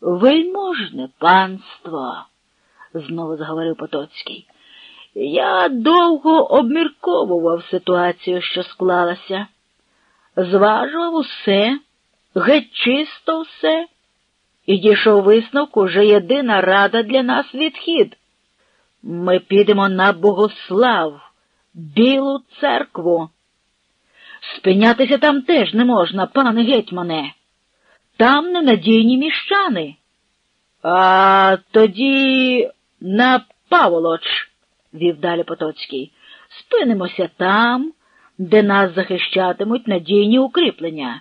Вельможне панство, знову заговорив Потоцький. Я довго обмірковував ситуацію, що склалася, зважував усе, геть чисто все, і дійшов висновку, що єдина рада для нас відхід. Ми підемо на Богослав, Білу церкву. Спинятися там теж не можна, пане гетьмане. Там ненадійні міщани. А тоді на Паволоч, вів далі Потоцький, спинимося там, де нас захищатимуть надійні укріплення.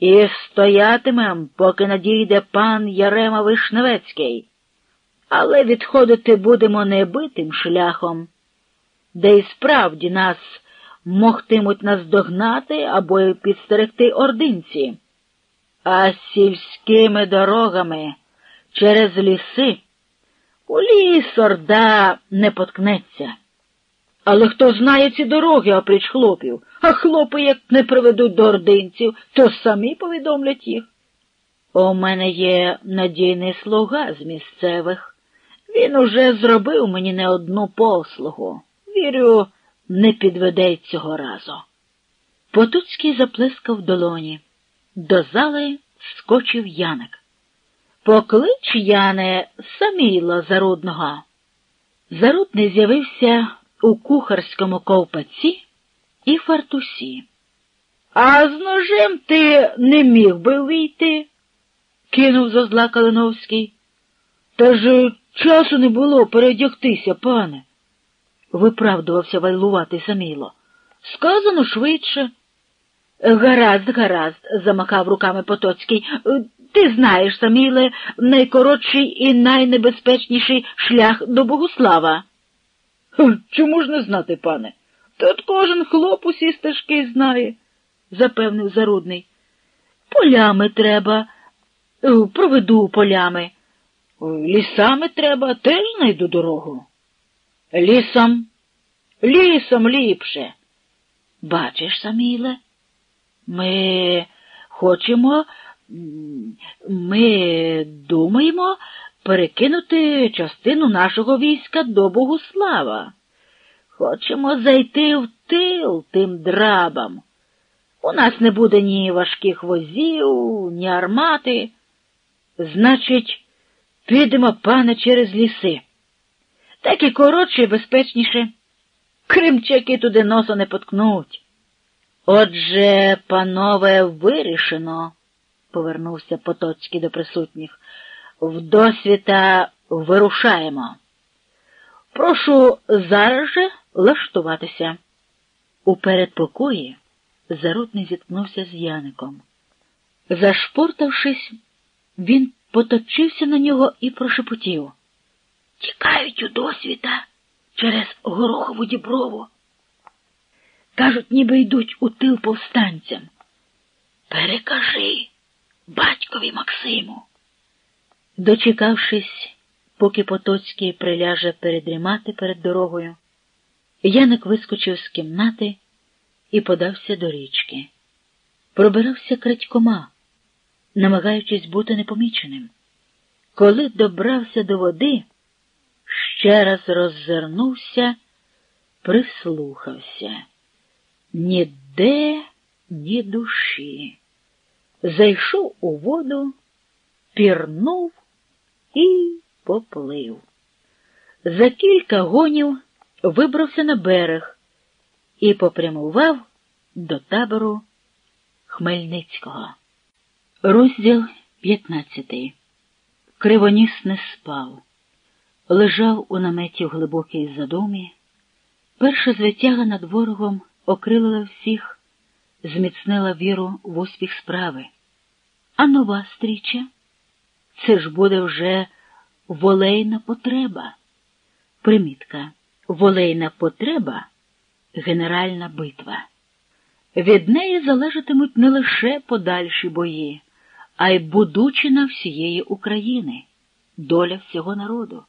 І стоятимем, поки надійде пан Ярема Вишневецький. Але відходити будемо не битим шляхом, де й справді нас могтимуть наздогнати або й підстерегти ординці, а сільськими дорогами через ліси у ліс орда не поткнеться. Але хто знає ці дороги, опріч хлопів, а хлопи, як не приведуть до ординців, то самі повідомлять їх. У мене є надійний слуга з місцевих. Він уже зробив мені не одну послугу. Вірю, не підведе цього разу. Потуцький заплескав долоні. До зали скочив Яник. Поклич, Яне, Саміла Зарудного. Зарудний з'явився у кухарському ковпаці і фартусі. А з ножем ти не міг би вийти, кинув зо зла Калиновський. Та ж часу не було передягтися, пане, виправдувався вайлуватий Саміло. Сказано швидше. Гаразд, гаразд, замахав руками Потоцький. Ти знаєш, Саміле, найкоротший і найнебезпечніший шлях до Богуслава. Чому ж не знати, пане? Тут кожен хлоп усі стежки знає, запевнив Зарудний. Полями треба, проведу полями. Лісами треба, теж знайду дорогу. Лісом, лісом ліпше. Бачиш, Саміле, ми хочемо, ми думаємо перекинути частину нашого війська до Богуслава. Хочемо зайти в тил тим драбам. У нас не буде ні важких возів, ні армати. Значить, підемо, пане, через ліси. Так і коротше і безпечніше. Кримчаки туди носа не поткнуть. Отже, панове, вирішено, повернувся Потоцький до присутніх. В досвіта вирушаємо. Прошу зараз же лаштуватися. У передпокої зарудний зіткнувся з Яником. Зашпортавшись, він поточився на нього і прошепотів. Тікають у досвіта через горохову діброву. Кажуть, ніби йдуть у тил повстанцям. Перекажи батькові Максиму. Дочекавшись, поки Потоцький приляже передрімати перед дорогою, Яник вискочив з кімнати і подався до річки. Пробирався крадькома, намагаючись бути непоміченим. Коли добрався до води, ще раз роззирнувся, прислухався. Ніде, ні душі. Зайшов у воду, пірнув і поплив. За кілька гонів вибрався на берег і попрямував до табору Хмельницького. Розділ 15 Кривоніс не спав, лежав у наметі в глибокій задумі. Перша звитяга над ворогом окрилила всіх, зміцнила віру в успіх справи. А нова стріча це ж буде вже волейна потреба. Примітка. Волейна потреба генеральна битва. Від неї залежатимуть не лише подальші бої, а й будучина всієї України, доля всього народу.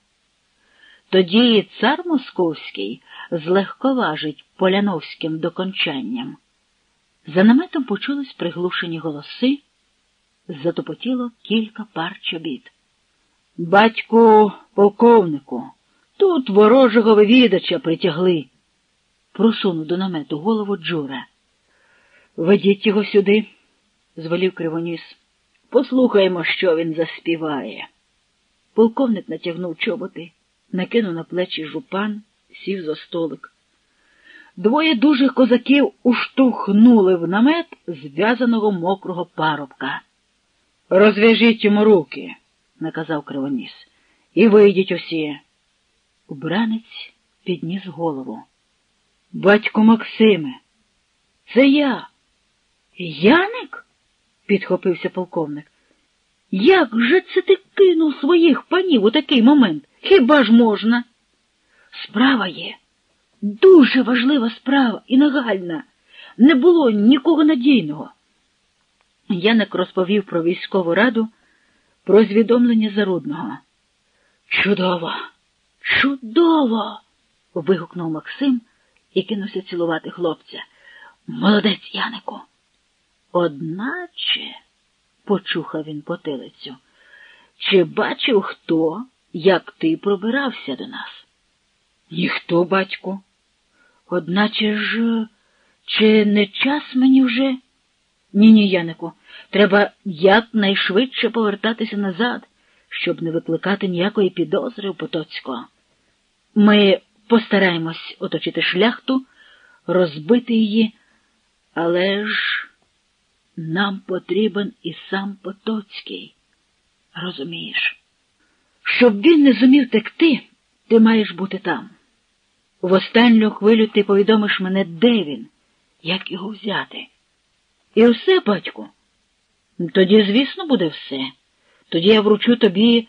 Тоді цар Московський злегковажить поляновським докончанням. За наметом почулись приглушені голоси затопотіло кілька пар чобіт. Батьку полковнику, тут ворожого вивідача притягли, просунув до намету голову Джура. Ведіть його сюди, звелів Кривоніс. Послухаймо, що він заспіває. Полковник натягнув чоботи, накинув на плечі жупан, сів за столик. Двоє дужих козаків уштовхнули в намет зв'язаного мокрого парубка. Розв'яжіть йому руки, наказав Кривоніс, і вийдіть усі. Убранець підніс голову. Батько Максиме, це я. Яник? підхопився полковник. Як же це ти кинув своїх панів у такий момент? Хіба ж можна? Справа є. Дуже важлива справа і нагальна. Не було нікого надійного. Яник розповів про військову раду, про звідомлення зарудного. Чудово, чудово. вигукнув Максим і кинувся цілувати хлопця. Молодець, Янику. Одначе, почухав він потилицю, чи бачив хто, як ти пробирався до нас? Ніхто, батьку. Одначе ж, чи не час мені вже? Ні, ні, Янику, треба якнайшвидше повертатися назад, щоб не викликати ніякої підозри у Потоцького. Ми постараємось оточити шляхту, розбити її, але ж нам потрібен і сам Потоцький. Розумієш? Щоб він не зумів текти, ти маєш бути там. В останню хвилю ти повідомиш мене, де він, як його взяти. І все, батьку. Тоді, звісно, буде все. Тоді я вручу тобі